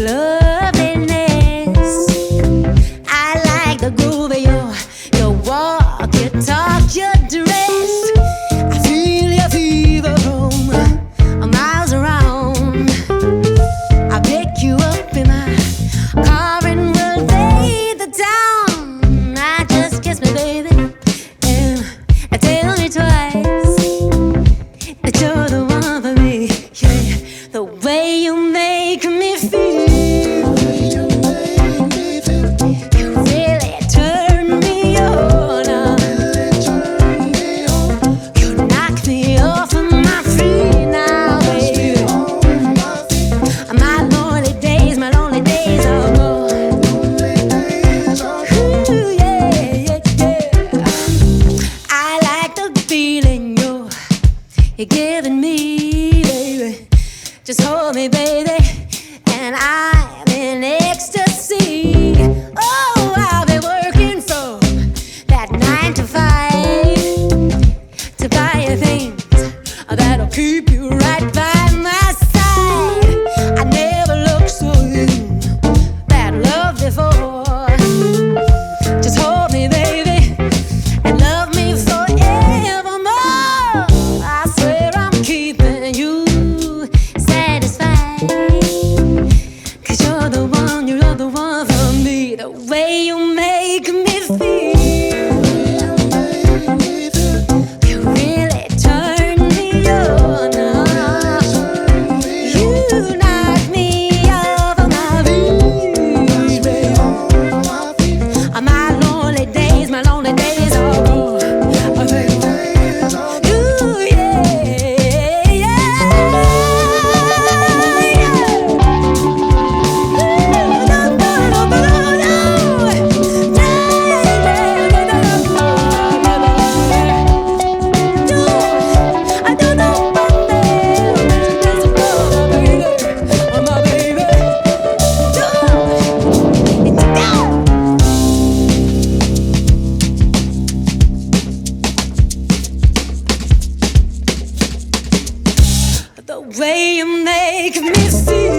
Lovingness. I like the groove of your, your walk, your talk. Just hold me, baby. make me feel way you make me feel